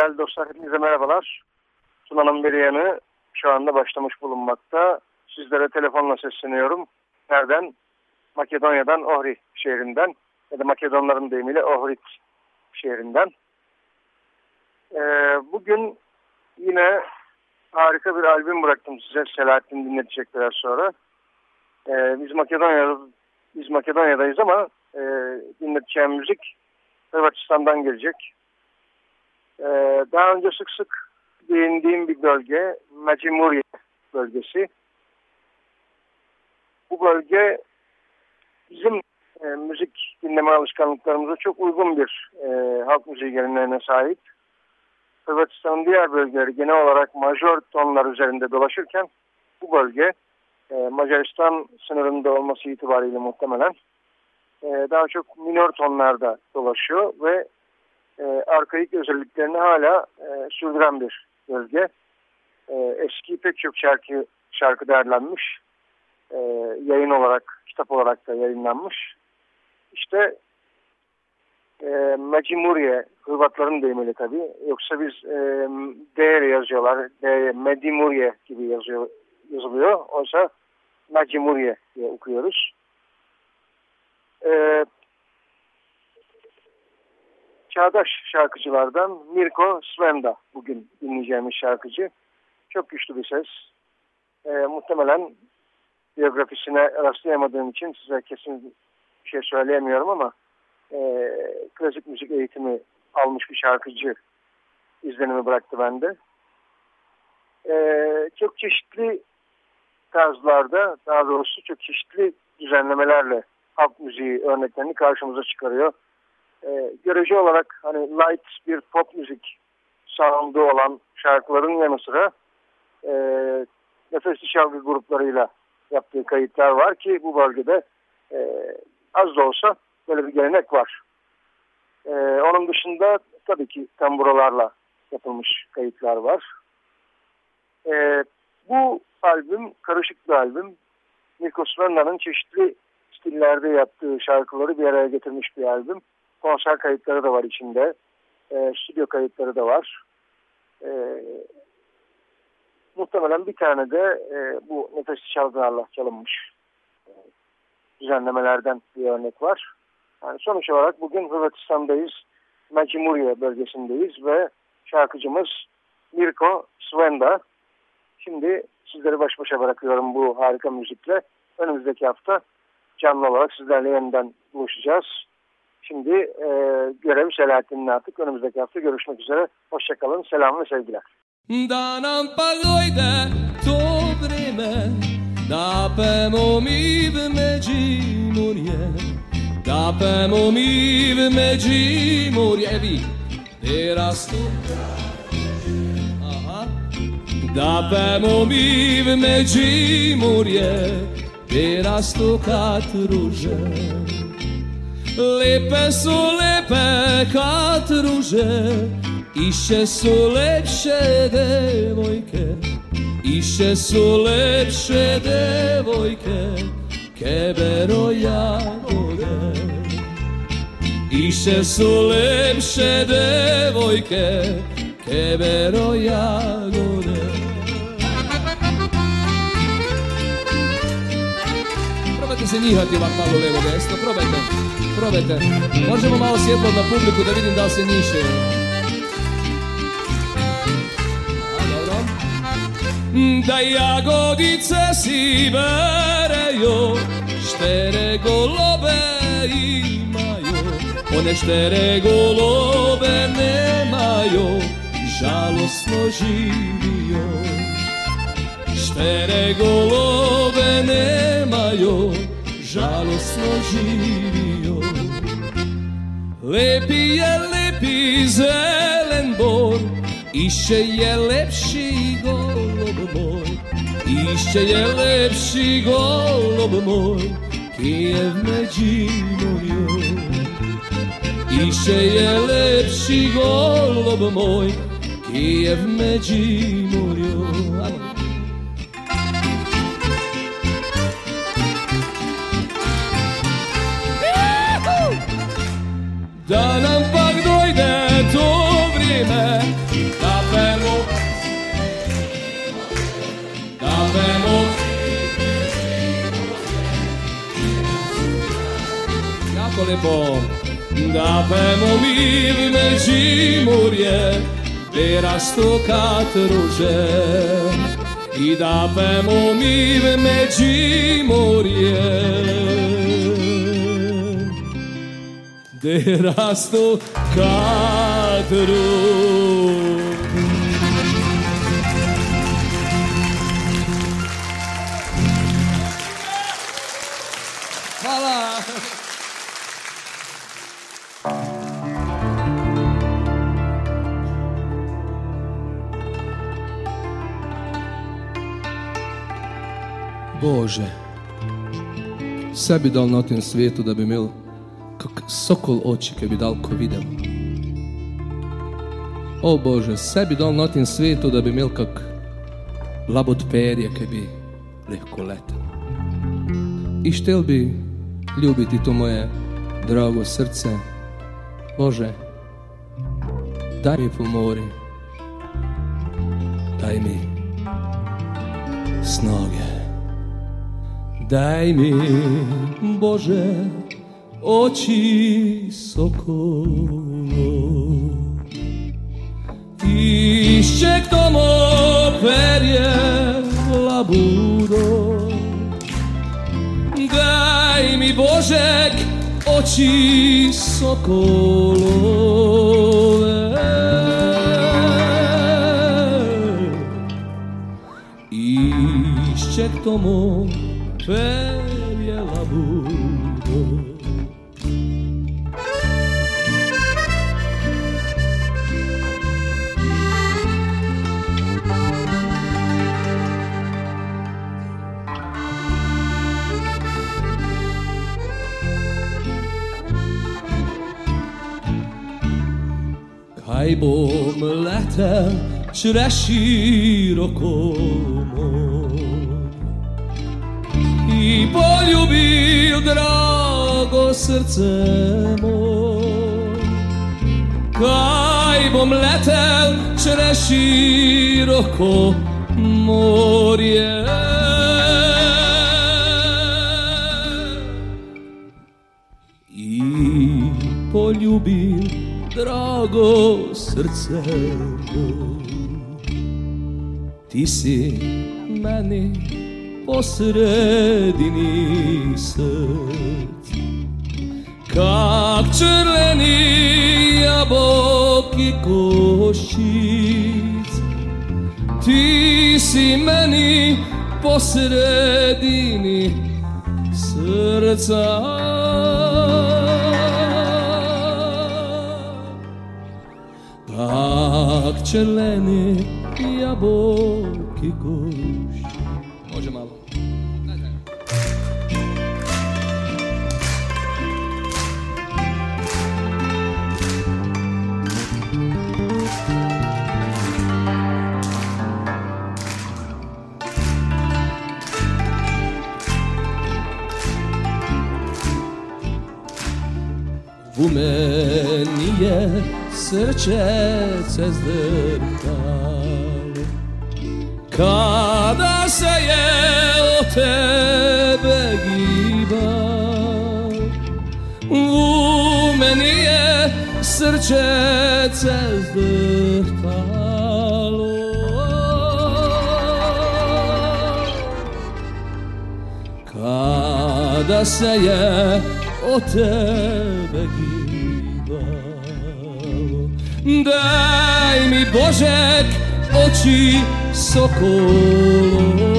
Değerli dostlar hepinize merhabalar. Sunan'ın bir yanı şu anda başlamış bulunmakta. Sizlere telefonla sesleniyorum. Nereden? Makedonya'dan Ohri şehrinden ya da Makedonların deyimiyle Ohrid şehrinden. Ee, bugün yine harika bir albüm bıraktım size Selahattin dinletecek biraz sonra. Ee, biz Makedonya'da biz Makedonya'dayız ama e, dinleteceğim müzik Hırvatistan'dan gelecek. Ee, daha önce sık sık değindiğim bir bölge Macimuriye bölgesi. Bu bölge bizim e, müzik dinleme alışkanlıklarımıza çok uygun bir e, halk müziği geleneğine sahip. Hırvatistan'ın diğer bölgeleri genel olarak majör tonlar üzerinde dolaşırken bu bölge e, Macaristan sınırında olması itibariyle muhtemelen e, daha çok minör tonlarda dolaşıyor ve e, arkaik özelliklerini hala e, sürdüren bir bölge. E, eski pek çok şarkı şarkı derlenmiş. E, yayın olarak, kitap olarak da yayınlanmış. İşte e, Mecimuriye, Hırvatların deyimiyle tabii. Yoksa biz e, D yazıyorlar. D, Medimuriye gibi yazıyor, yazılıyor. Oysa Mecimuriye diye okuyoruz. E, çağdaş şarkıcılardan Mirko Svenda bugün dinleyeceğimiz şarkıcı. Çok güçlü bir ses. E, muhtemelen biyografisine rastlayamadığım için size kesin bir şey söyleyemiyorum ama e, klasik müzik eğitimi almış bir şarkıcı izlenimi bıraktı bende. E, çok çeşitli tarzlarda daha doğrusu çok çeşitli düzenlemelerle halk müziği örneklerini karşımıza çıkarıyor e, görece olarak hani light bir pop müzik sound'u olan şarkıların yanı sıra e, nefesli şarkı gruplarıyla yaptığı kayıtlar var ki bu bölgede e, az da olsa böyle bir gelenek var. E, onun dışında tabii ki tamburalarla yapılmış kayıtlar var. E, bu albüm karışık bir albüm. Nikos Venda'nın çeşitli stillerde yaptığı şarkıları bir araya getirmiş bir albüm konser kayıtları da var içinde. E, stüdyo kayıtları da var. E, muhtemelen bir tane de e, bu nefesli çalgılarla çalınmış e, düzenlemelerden bir örnek var. Yani sonuç olarak bugün Hırvatistan'dayız. Mecimuriye bölgesindeyiz ve şarkıcımız Mirko Svenda. Şimdi sizleri baş başa bırakıyorum bu harika müzikle. Önümüzdeki hafta canlı olarak sizlerle yeniden buluşacağız. Şimdi e, görevi Selahattin'in artık önümüzdeki hafta görüşmek üzere. Hoşçakalın. Selam ve sevgiler. Da nam pagojde to vreme Da pemo mi v Međimurje Da pemo mi v Međimurje Vi Teraz Aha Da pemo mi v Međimurje Teraz tokat ruže Lepe su lepe kad ruže Iše su lepše devojke Iše su lepše devojke Kebero jagode Iše su lepše devojke Kebero jagode Probajte se njihati ovak malo levo desno, probajte, probajte. Možemo malo svjetlo na publiku da vidim da li se njiše. Dobro. Da jagodice si berejo, štere golobe imaju, one štere golobe nemaju, žalosno živijo. Štere golove nemaju, žalostno živio. Lepi je lepi zelen bor Išće je lepši golob moj. Išće je lepši golob moj Kijev Međimurju Išće je lepši golob moj Kijev Međimurju Hvala. Da nam pak dojde to vrijeme Da pemo Da pemo Jako lijepo. Da pemo mi v Međimurje Gdje rastu katruže I da pemo mi v Međimurje gdje rastu kadru. Hvala. Bože, sve bi dal na tem svijetu da bi imel kak sokol oči, ki bi dal ko videl. O Bože, sve bi dal na tem svetu, da bi imel kak labod perje, ki bi lahko letel. I štel bi ljubiti to moje drago srce. Bože, daj mi pomori, daj mi snage. Daj mi, Bože, oči sokolov. Tišče k tomu perje labudo. Daj mi Božek oči sokolove. Išće k tomu perje letel čez široko I poljubil drago srce moj Kaj bom letel čez široko morje I poljubil drago srce. Ti si meni posredini src Kak košic Ti si meni posredini srca Ak červený jablky koš. Môže malo. Rumenie je srčece zdrhtalo Kada se je o tebe giba U meni je srčece zdrhtalo Kada se je o tebe Daj mi Božek oči sokolove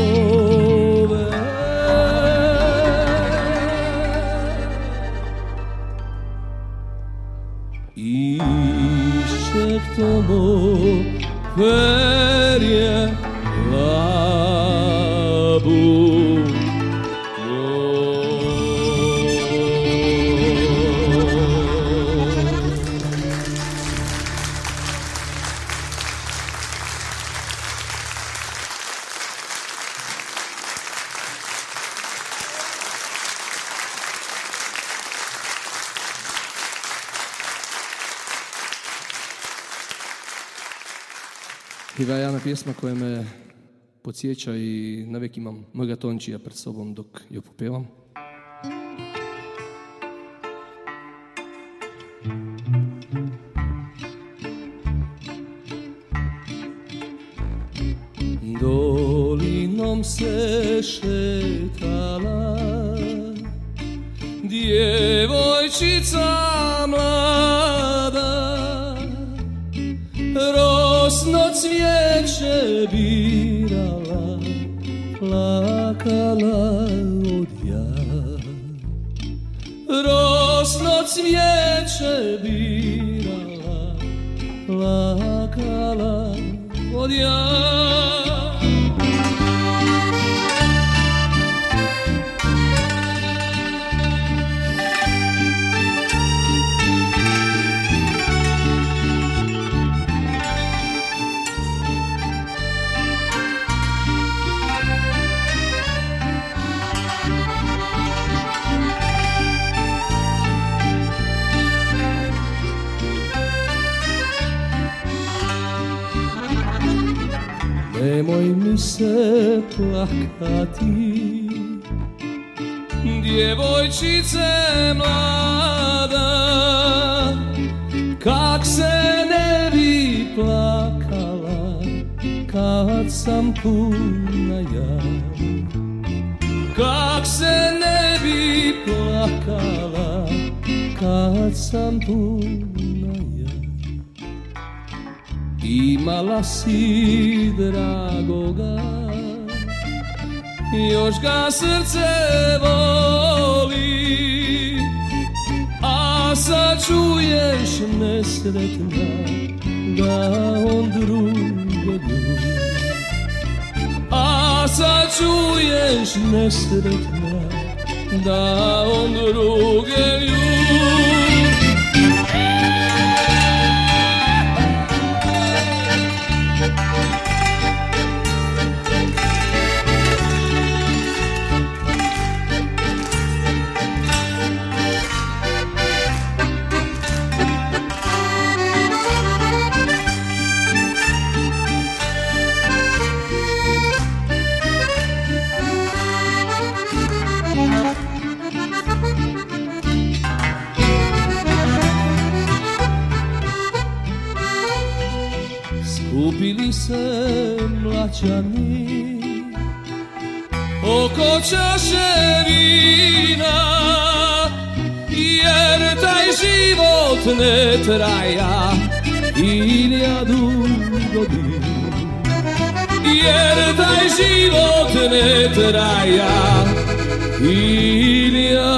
pjesma koja me podsjeća i navijek imam mojega tončija pred sobom dok ju popevam. Dolinom se šetala Djevojčica mlada cvijeće birala Plakala od jad Rosno cvijeće birala Plakala od jad plakati. Djevojčice mlada Kak se ne bi plakala Kad sam puna ja. Kak se ne bi plakala Kad sam puna ja. Imala si dragoga Još ga srce voli A sad čuješ nesretna Da on drugo ljubi A sad čuješ nesretna Da on druge ljubi mlačani Oko čaše vina Jer taj život ne traja Iljadu godina Jer taj život ne traja Iljadu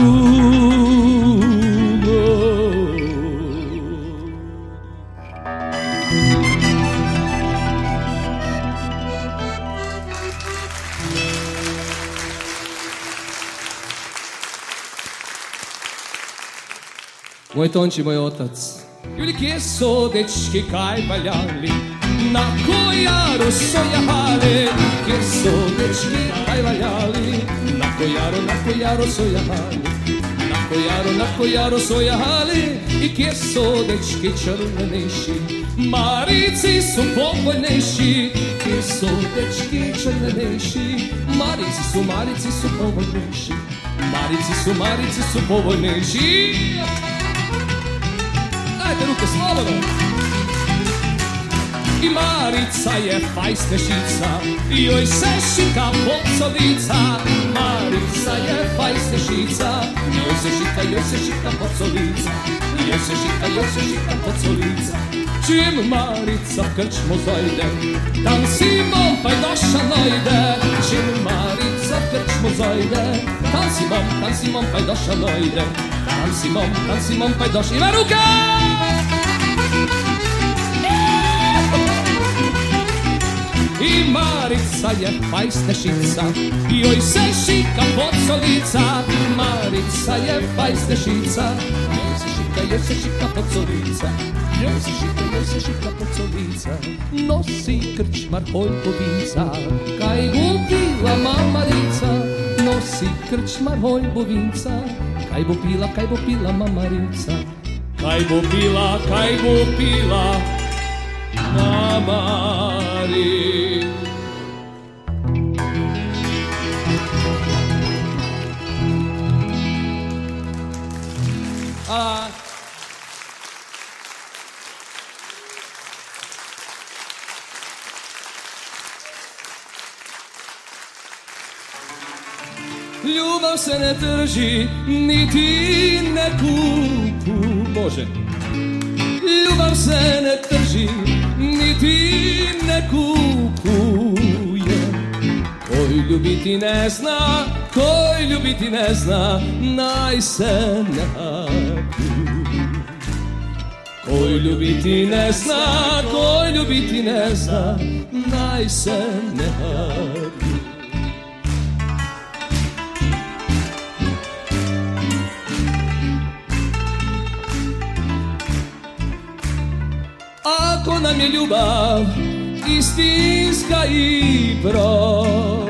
godina Moj Tonči, moj otac. Ljudi, kje so dečki kaj valjali? Na kojaru so jahali, kje so dečki kaj valjali? Na kojaru, na kojaru so jahali, na kojaru, na kojaru svoja hali I kje su dečki črneneši Marici su povoljnejši Kje su slobodno i Marica je fajstešica Joj se šika pocolica Marica je fajstešica Joj se šika, joj se šika pocolica Joj se šika, joj se šika pocolica Čim Marica krčmo zajde Tam si mom pa doša nojde Čim Marica krčmo zajde Tam si mom, tam si mom pa doša nojde Tam si mom, tam si doša Ima ruka! I Marica je fajstešica Joj se šika pocolica. Marica je fajstešica Joj se šika, joj se šika pocolica. Joj se šika, joj se šika pocolica. Nosi krčmar holjbovinca Kaj gubila mamarica. Nosi krčmar holjbovinca Kaj bo pila, kaj bo pila mamarica. Kaj bo pila, kaj bo pila mamarica A... Ljubav se ne trži, niti ne kupu, Bože. Ljubav se ne trži, niti ne kupuje. Koji ljubiti ne zna, koji ljubiti ne zna, naj se napije. Koji ljubiti ne zna, koji ljubiti ne zna, naj se napije. Nam je ljubav istinska i prava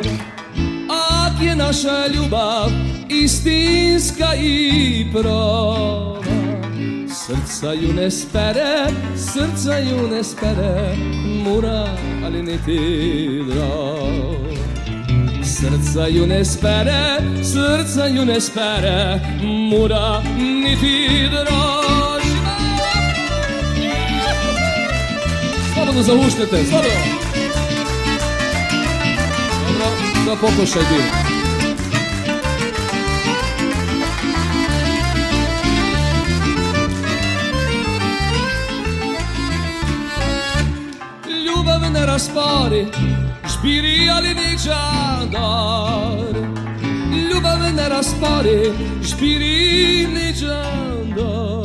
Ak je naša ljubav istinska i prava Srca ju ne spere, srca ju ne spere Mura, ali niti drava Srca ju ne spere, srca ju ne spere Mura, niti drava Slobodno zahuštete, slobodno. Dobro, da pokušaj dio. Ne raspori, špiri ali ni džandar. Ljubav ne raspori, špiri ni džandar.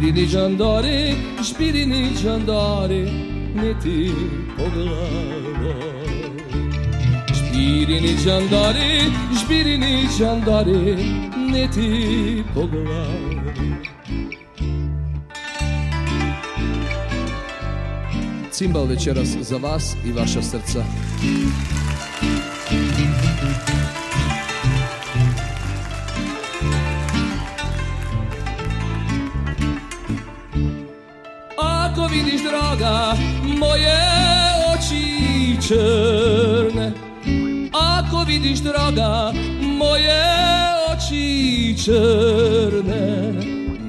Špirini džandori, špirini džandori, ne ti po glavo. Špirini džandori, špirini džandori, ne ti po glavu. Cimbal večeras za vas i vaša srca. Draga moje oči črne. Ako vidiš draga moje oči črne.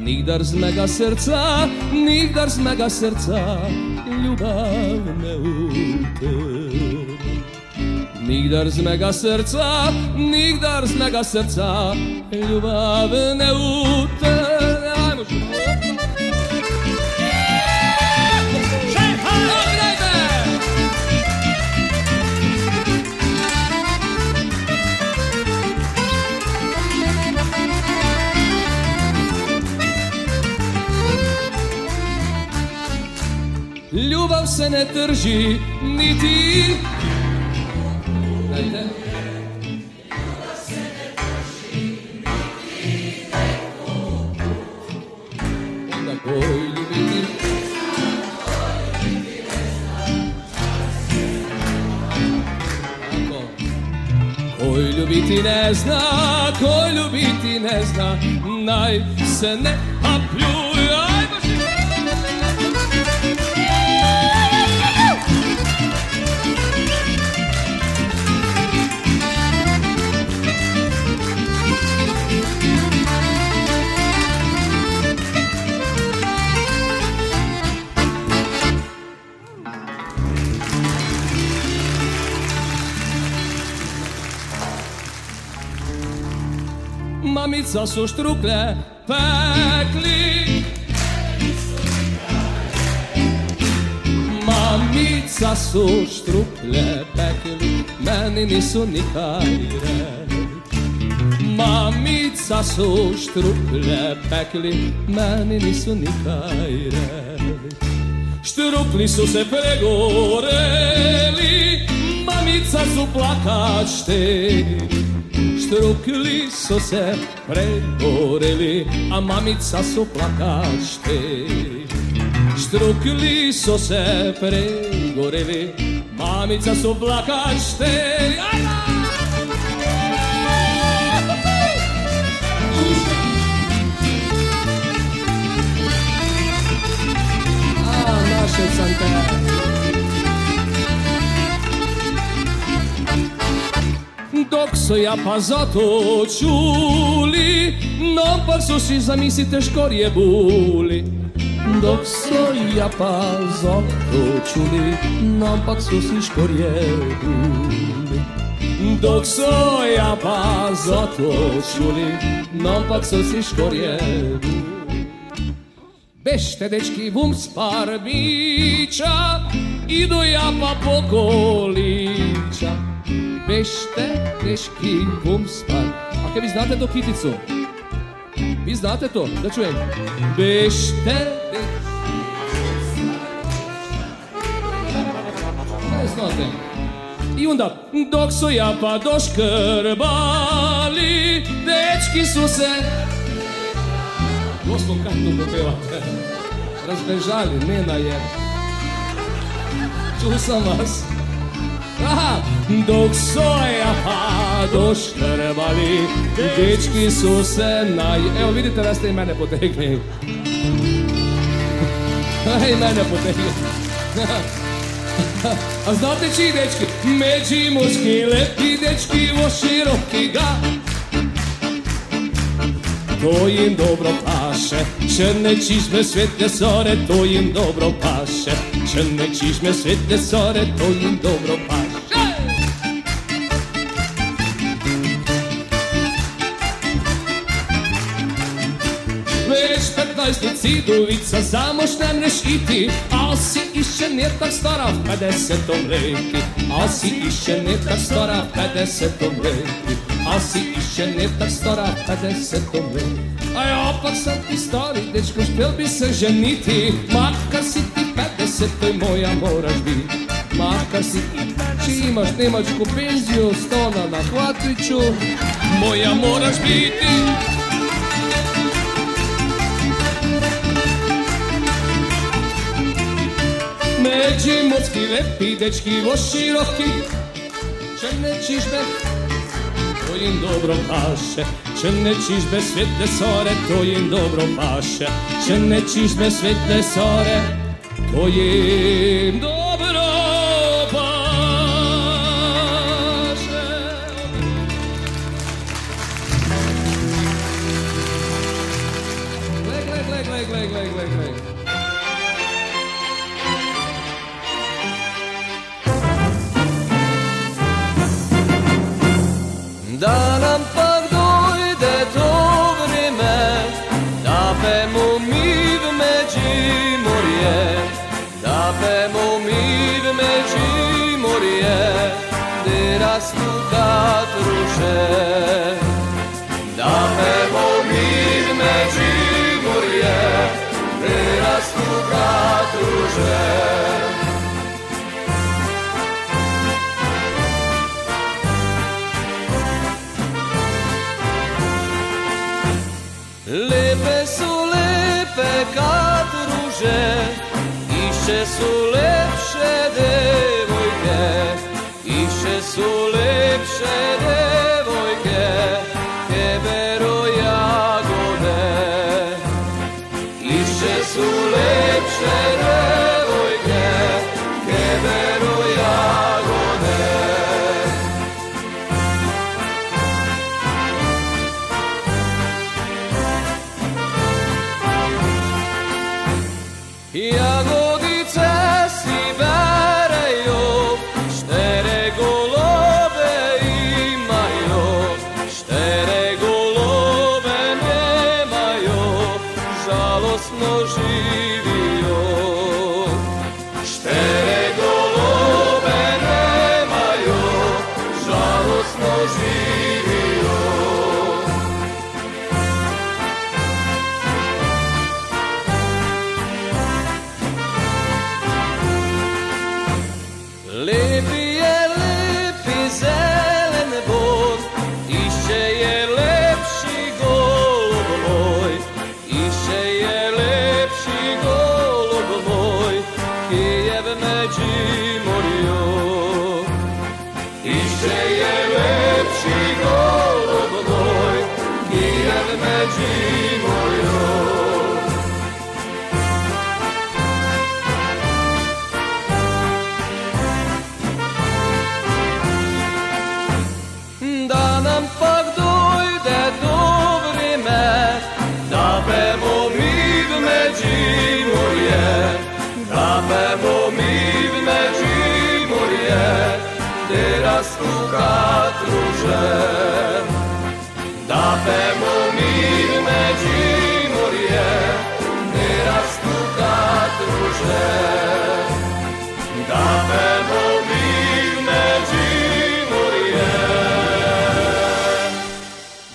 Nigdar z mega srca, nigdar z mega srca Ljubav ne utrne Nigdar z mega srca, nigdar z mega srca Ljubav ne utrne Ljubav se ne trži, niti... Dajte. Onda koji ljubiti... Koj ljubiti ne zna, koj ljubiti ne zna, naj se ne apljuje. Mamica su štrukle pekli. Mamica su štrukle pekli Meni nisu nikaj Mamica su štrukle pekli Meni nisu nikaj Štrukli su se pregoreli Mamica su plakačte Štrukli su se pregoreli, a mamica su plakašte. Štrukli su se pregoreli, mamica su plakašte. Ajda! A, naše sam te. Dok so ja pa zato čuli, no pa so si zamislite škorje buli. Dok so ja pa zato čuli, no ampak so si škorje buli. Dok so ja pa zato čuli, no ampak so si škorje buli. Bešte dečki vum sparbiča, idu ja pa pokoliča. Bešte dečki vum spar. A kaj vi znate to kiticu? Vi znate to? Da čujem. Bešte Ne znate. I onda, dok su ja pa doškrbali, dečki su se Gospod, kako to popevate? Razbežali, ne na je. Čuo sam vas. Dok soja pa doškrbali, dečki su se naj... Evo vidite da ste i mene potegli. I mene potegli. A znate čiji dečki? Međimurski lepi dečki, vo široki ga to im dobro paše Črne čižme, svetle sore, to im dobro paše Črne čižme, svetle sore, to im dobro paše Već petnaestnici duvica zamoš ne mreš iti A si išće nije tak stara v pedesetom leti A si išće nije tak stara v pedesetom leti A si išće nije tak stara v pedesetom leti A ja pak sam ti stari dečko špel bi se ženiti. Makar si ti pedesetoj moja moraš biti. Makar si ti imaš nemačku penziju, stona na hvatiću Moja moraš biti Međimurski lepi dečki vo široki Črne čižbe to im dobro paše. Črne čižbe svetle sore to im dobro paše. Črne čižbe svetle sore to im dobro Boże. Lepe su lepe kad ruže, išće su lepše devojke, išće su lepše devojke, kebero jagode, išće su lepše devojke. Yeah.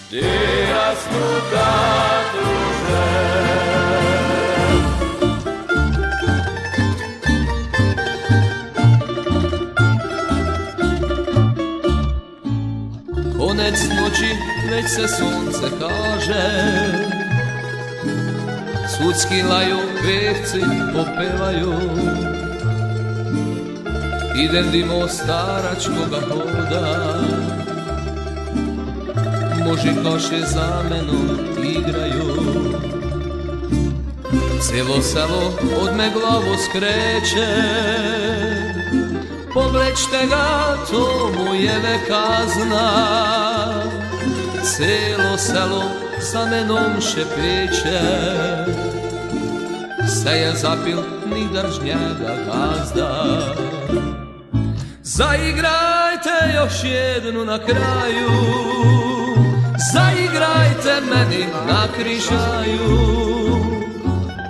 Deus no carro. Već se sunce kaže. Sudski laju, pevci popevaju. Idem dimo staračkoga hoda. Koše za menom igraju. Cijelo selo od me glavu skreće. Pogleđte ga, to mu je kazna Celo selo sa menom šepeće Se je zapil ni držnjega gazda. Zaigrajte još jednu na kraju. Zaigrajte meni na križaju.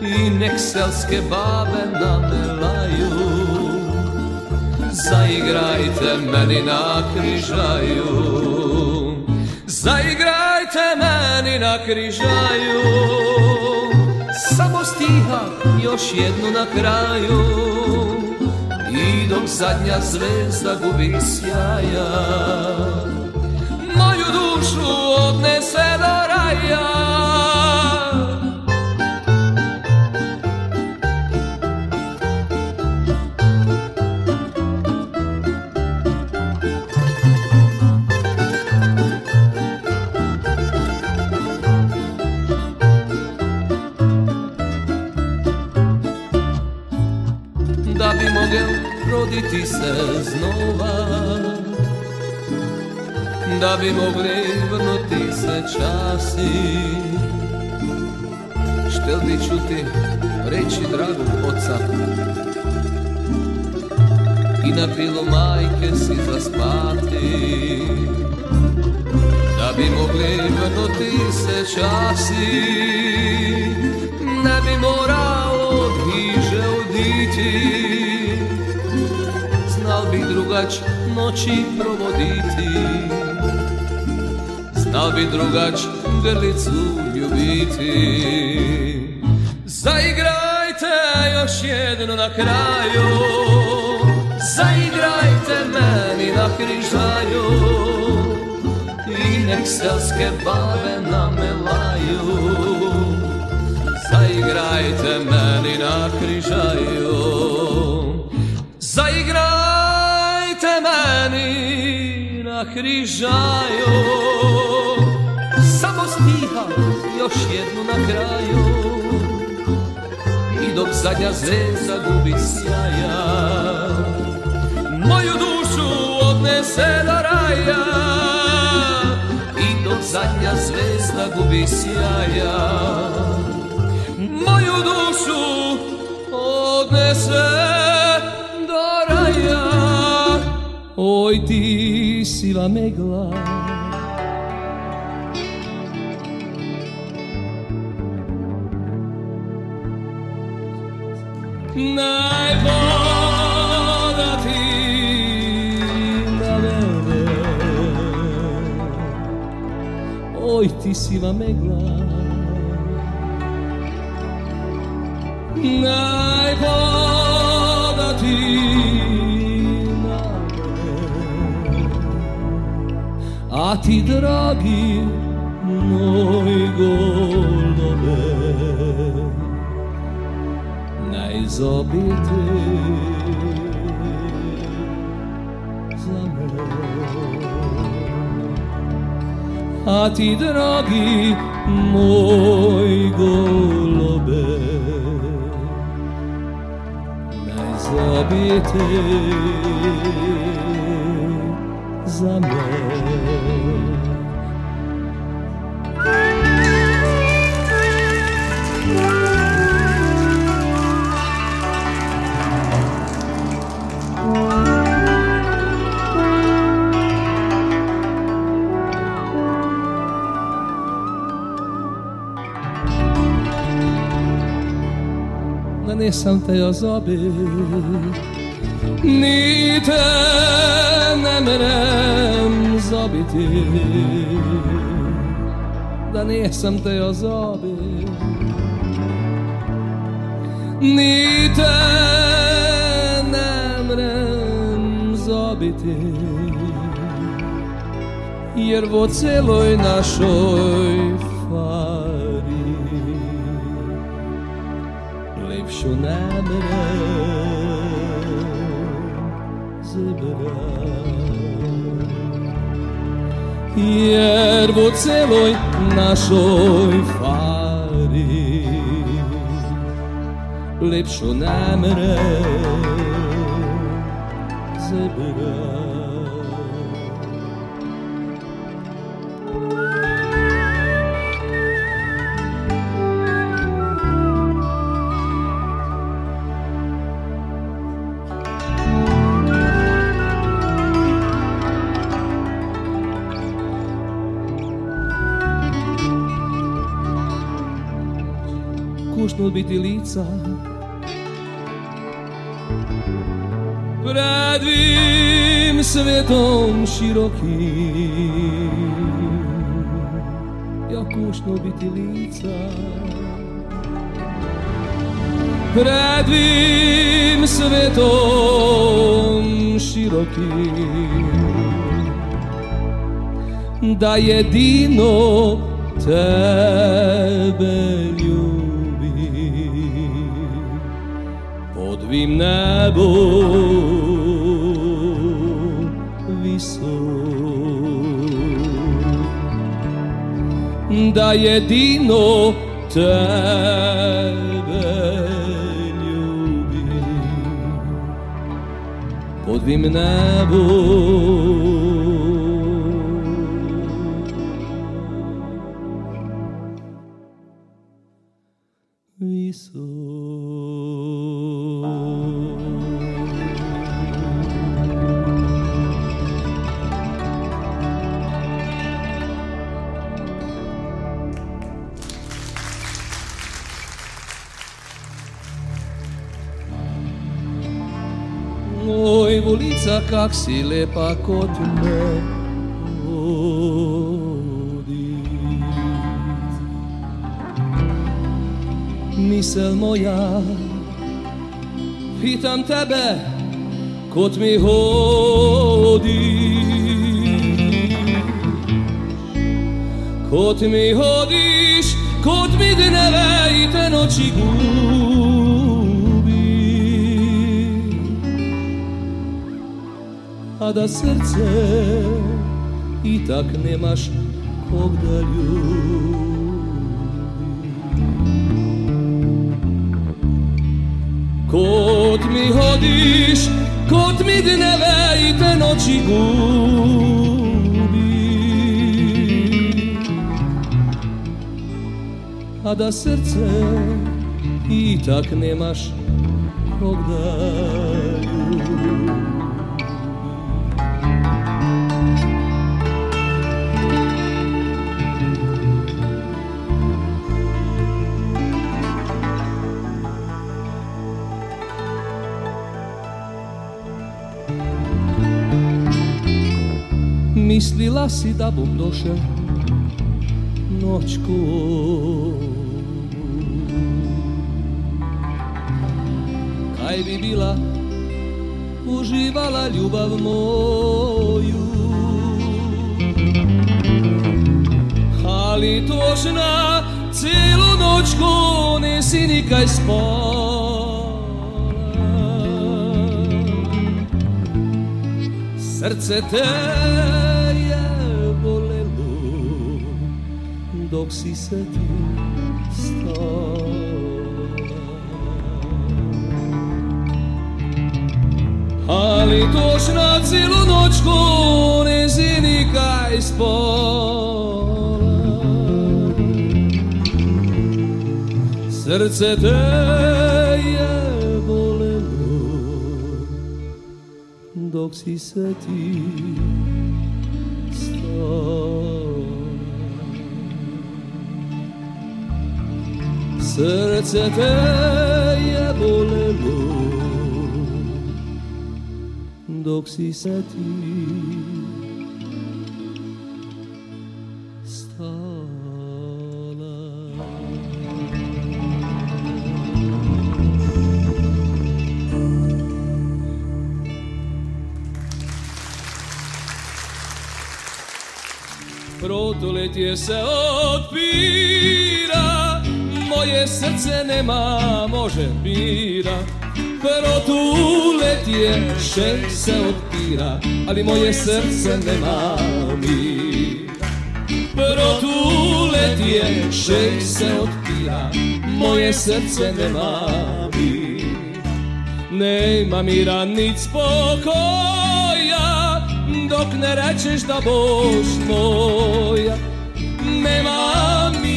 I nek selske babe namelaju. Zaigrajte meni na križaju Zaigrajte meni na križaju Samo stiha još jednu na kraju. I dok zadnja zvezda gubi sjaja Moju dušu odnese do raja Da bi mogli vrnuti se časi. Štel bi čuti reći dragog oca. I na krilo majke si zaspati. Da bi mogli vrnuti se časi Ne bi morao od hiže oditi. Znal bi drugač noći provoditi Znal bi drugač grlicu ljubiti. Zaigrajte još jedno na kraju. Zaigrajte meni na križaju I nek selske babe namelaju. Zaigrajte meni na križaju Zaigrajte meni na križaju još jednu na kraju. I dok zadnja zvezda gubi sjaja Moju dušu odnese do raja. I dok zadnja zvezda gubi sjaja Moju dušu odnese do raja. Oj ti siva megla najbolja ti na mene Oj ti siva megla. Ti na mene A ti dragi moj golube zobity za mną. A ti drogi mój golube najzobity za mną. Nisam te ozobit Ni te ne merem zobiti Da nisam te ozobit Ni te ne merem zobiti Jer vo celoj našoj şu nemre zebra Jer po celoj našoj fari lepšo namre. Zebra biti lica. Pred svim svetom širokim Ja kušno biti lica. Pred svim svetom širokim Da jedino tebe tvým nebo visok da jedino tebe ljubim. Pod tvým nebom kak si lepa kot me vodi. Misel moja, pitam tebe, kot mi hodi. Kot mi hodiš, kot mi dneve i te noći a da srce i tak nemaš kog da ljubi. Kod mi hodiš, kod mi dneve i te noći gubi A da srce i tak nemaš kog da Mislila si da bom došel noćku Kaj bi bila uživala ljubav moju? Ali tožna cijelu noćku nisi nikaj spala Srce te dok si se ti Ali tožna cijelu noćku nisi nikaj spala Srce te je bolelo dok si se ti stala Srce te je bolelo. Dok si se ti Protoletje se otpira Moje srce nema može mira Protuletje še se otpira Ali moje srce nema mira. Protuletje še se otpira Moje srce nema mira. Nema mira nic spokoja Dok ne rečeš da boš moja. Nema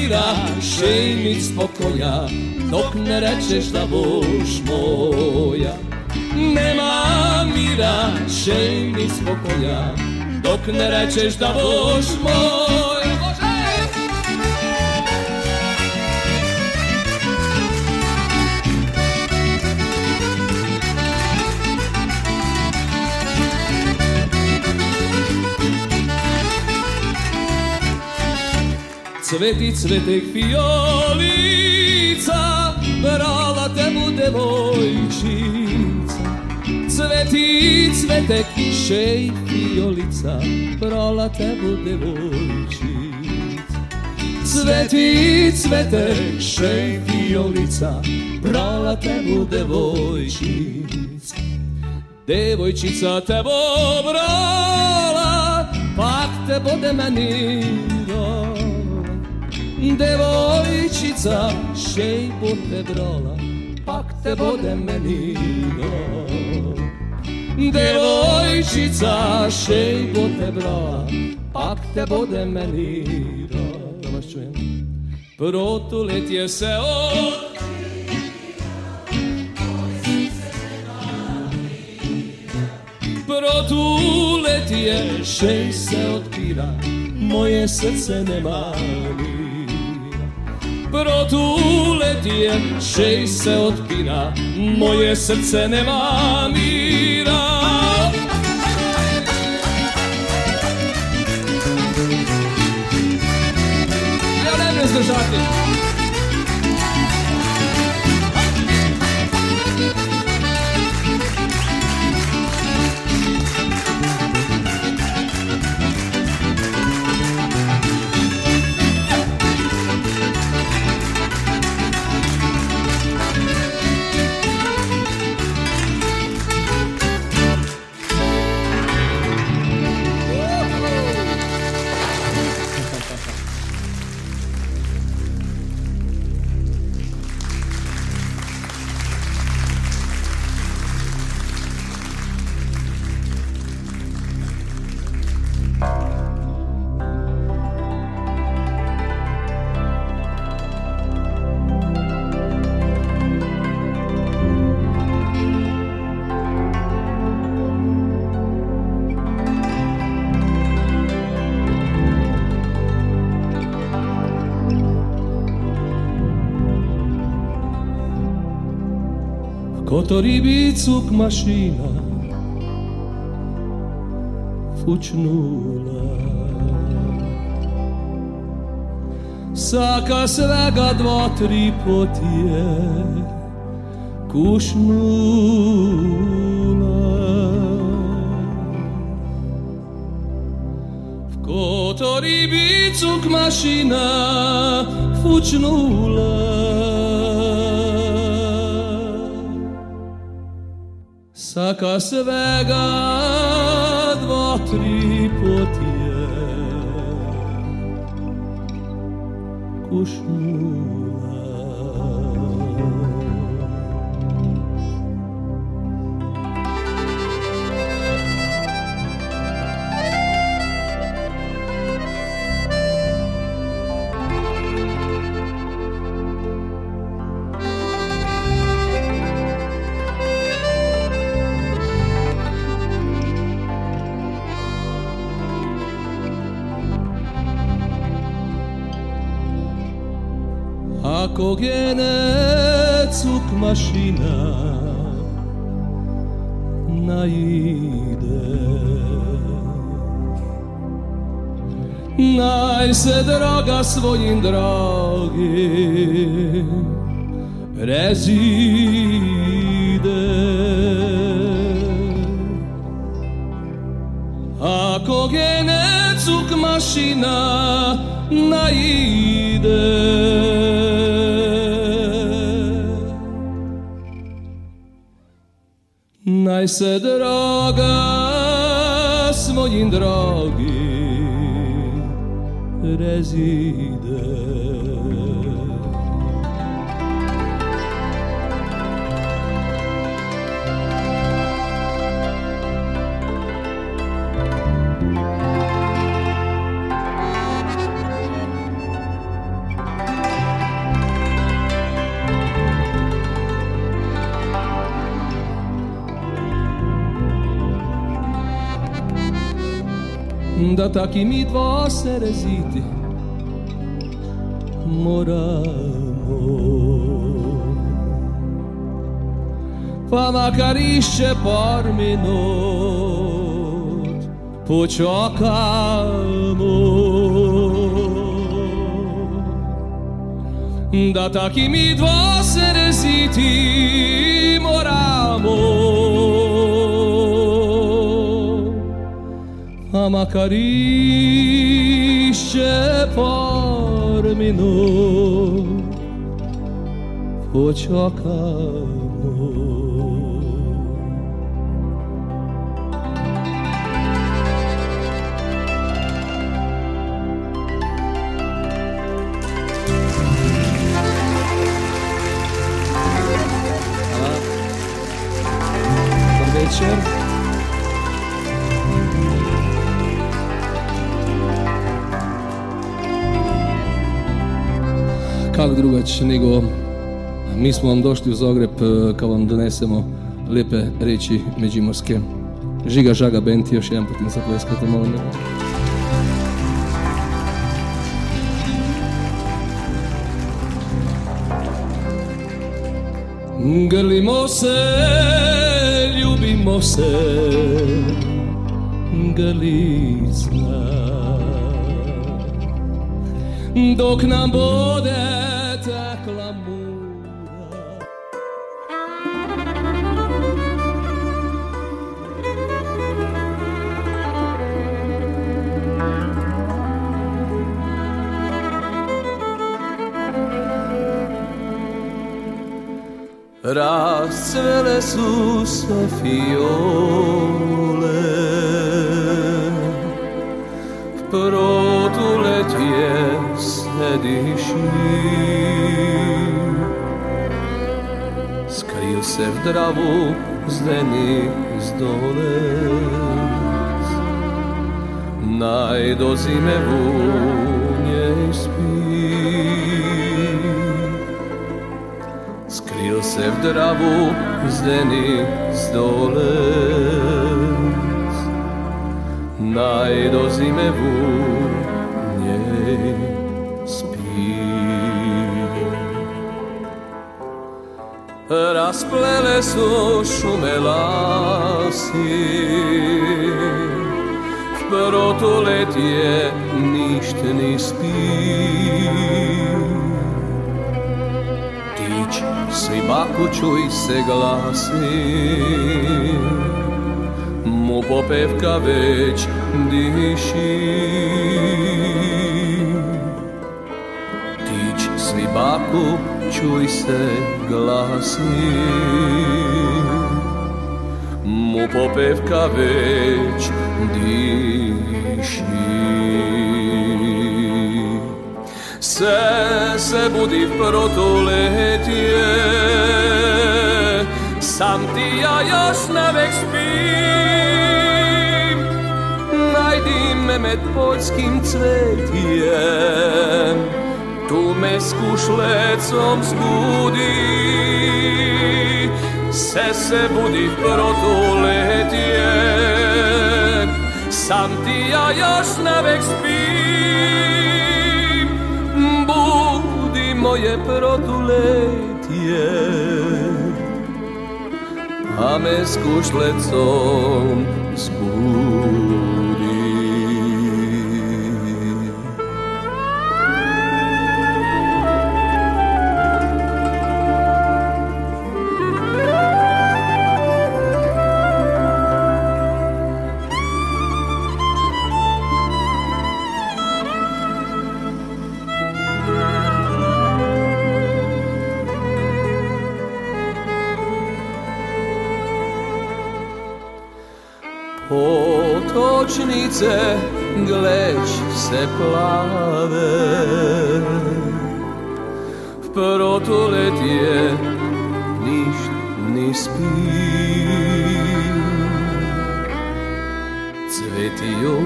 mira, še nic spokoja Dok ne rečeš da boš moja. Nema mira, še nic spokoja Dok ne rečeš da boš moja Cveti cvetek fiolica Brala te mu devojčica Cveti cvetek šej fiolica Brala te mu devojčica Cveti cvetek šej fiolica Brala te mu devojčica Devojčica te brala Pak te bude meni Devojčica šej po te brala, pak te bode meni Devojčica šej po te brala, pak te bode meni Da vas čujem. Protoletje se od Protuletje šej se otpira, moje srce nema mira. Protuletje šej se otpira, moje srce nema mira. Ja ne mogu אותו ריביצוק משינה פוצ'נולה Saka svega dva, tri poti je kušnula. V koto ribicuk mašina fučnula. Sākās vēgā dva trīpotie, kurš mūs. Ako genecuk mašina naide. Naj se droga svojim dragim rezide Ako genecuk mašina naide Naj se draga s mojim dragim rezide da taki mi dva se reziti moramo. Pa makar išče par minut počakamo. Da taki mi dva se reziti moramo a makar išće par minut počakamo Kak drugače nego mi smo vam došli u Zagreb e, kao vam donesemo lijepe reči međimorske. Žiga Žaga Benti, još jedan put im zapleskate, molim. Grlimo se, ljubimo se, grlica Dok nam bude Rascvele su se fiole Protuletje sediši Skril se v dravu zdeni zdolec Naj do se v dravu zdeni zdolec. Naj do zime v njej spi Ra rasplele su šume lasi Protulet je ništeni spi Tić svi baku čuj se glasi. Mu popevka već diši. Tić svi baku čuj se glasi. Mu popevka već diši Se se budi protuletje Sam ti ja još navek spim. Najdi me med poljskim cvetjem Tu me s kušlecom zbudi. Se se budi protuletje Sam ti ja još navek spim moje protuletje A me s kušlecom zbudi Potočnice gleć se plave. V protulet je ništ ni spi Cvetio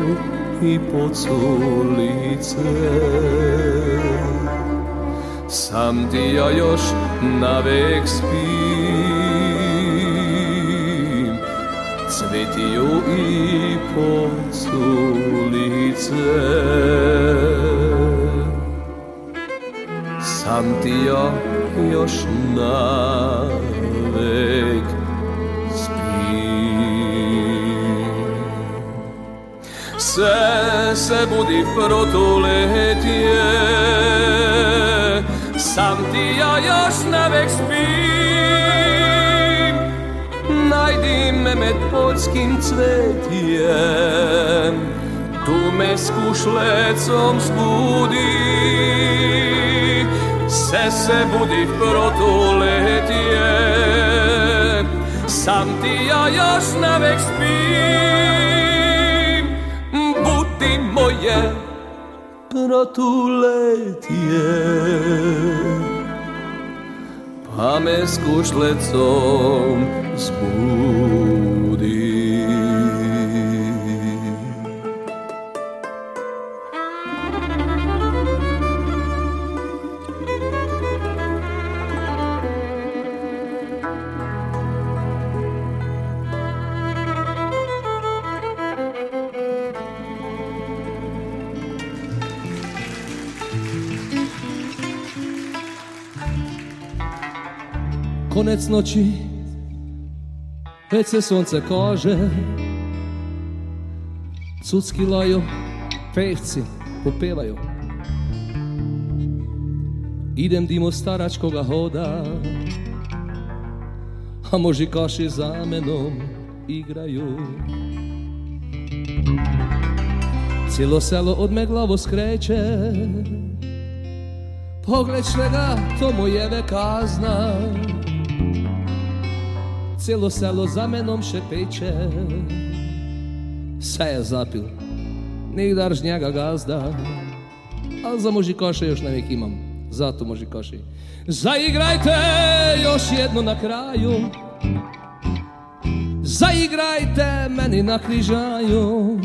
i poculice Sam ti ja još navek spim Cvetio i poculice Sam ti ja još navek spim. Se se budi protuletje Sam ti ja još navek spim med poljskim cvetjem Tu me s kušlecom zbudi. Se se budi protuletje Sam ti ja još navek spim. Budi moje protuletje Pa me s kušlecom Konec noći Već se sunce kože Cucki laju Pevci popevaju. Idem dimo staračkoga hoda A možikaši za menom igraju. Cijelo selo od me glavo skreće Pogled ga, to mojeve kazna Cijelo selo za menom šepeće Sve je zapil Nigdar žnjaga gazda. A za možikoše još navijek imam Zato možikoši Zaigrajte još jedno na kraju. Zaigrajte meni na križaju.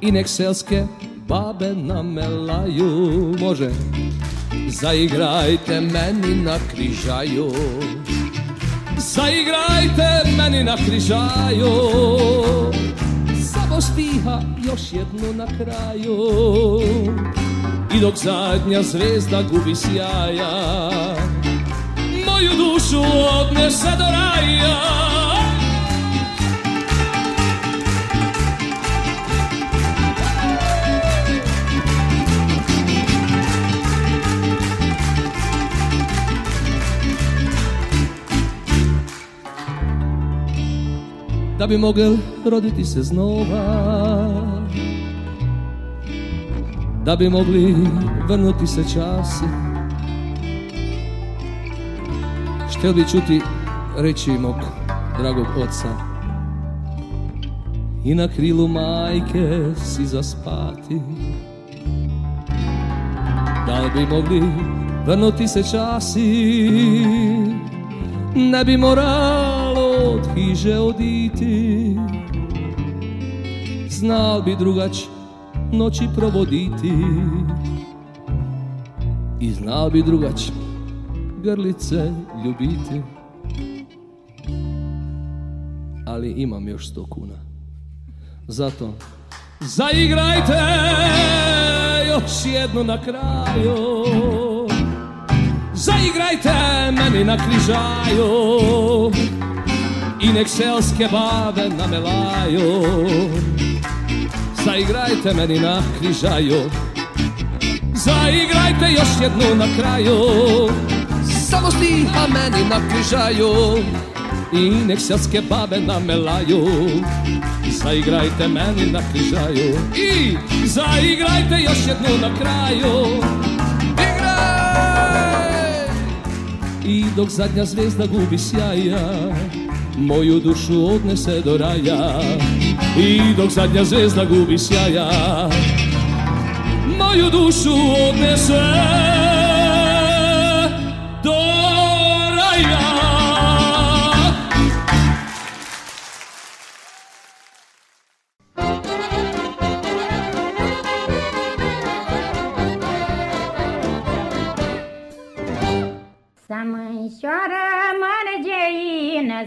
I nek selske babe namelaju. Može Zaigrajte meni na križaju Zaigrajte meni na križaju. Samo stiha još jedno na kraju. I dok zadnja zvezda gubi sjaja Moj moju dušu odnese do raja Da bi mogel roditi se znova. Da bi mogli vrnuti se časi. Štel bi čuti reći mog dragog oca. I na krilu majke si zaspati. Da bi mogli vrnuti se časi? Ne bi moralo od hiže oditi. Znal bi drugać noći provoditi. I znal bi drugać grlice ljubiti. Ali imam još sto kuna. Zato Zaigrajte još jedno na kraju. Zaigrajte meni na križaju I nek selske bave namelaju Zaigrajte meni na križaju. Zaigrajte još jednu na kraju. Samo stiha meni na križaju. I nek selske babe namelaju Zaigrajte meni na križaju. I zaigrajte još jednu na kraju. Igraj! I dok zadnja zvezda gubi sjaja Moju dušu odnese do raja I dok zadnja zvezda gubi sjaja Moju dušu odnese